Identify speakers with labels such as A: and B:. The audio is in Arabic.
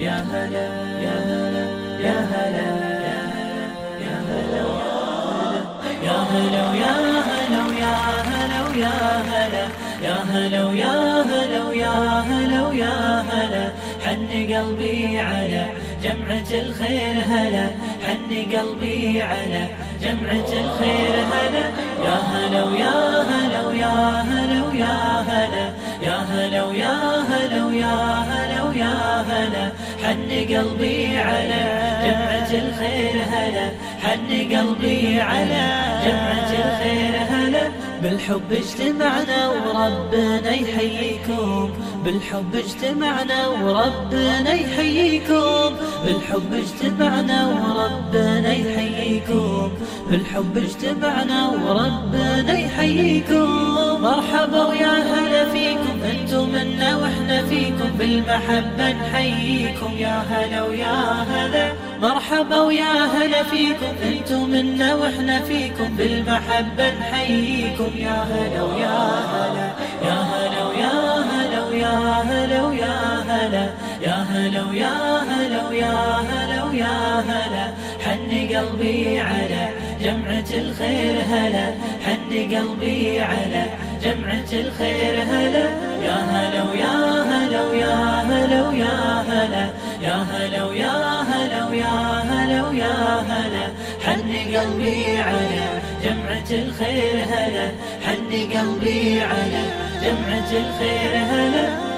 A: يا هلا يا هلا يا هلا يا هلا يا هلا يا هلا يا هلا يا هلا يا هلا يا هلا يا هلا يا هلا حن قلبي على جمعة الخير هلا حن قلبي على جمعة الخير هلا يا هلا ويا هلا ويا هلا ويا هلا يا هلا ويا هلا ويا هلا هلا حن قلبي على. جمعة الخير هلا حن قلبي على. جمعة الخير هلا بالحب اجتمعنا وربنا يحييكم. بالحب اجتمعنا وربنا يحييكم. بالحب اجتمعنا وربنا يحييكم. بالحب اجتمعنا وربنا يحييكم. مرحبا ويا هلا فيكم بالمحبة نحييكم يا هلا ويا هلا. مرحبا ويا هلا فيكم أنتم منا وإحنا فيكم بالمحبة نحييكم يا هلا ويا هلا. يا هلا ويا هلا ويا هلا ويا هلا. يا هلا ويا هلا ويا هلا ويا هلا. حن قلبي على جمعة الخير هلا. حن قلبي على جمعة الخير هلا يا هلا ويا هلا ويا هلا ويا هلا. يا هلا ويا هلا ويا هلا ويا هلا. حن قلبي على جمعة الخير هلا. حن قلبي على جمعة الخير هلا.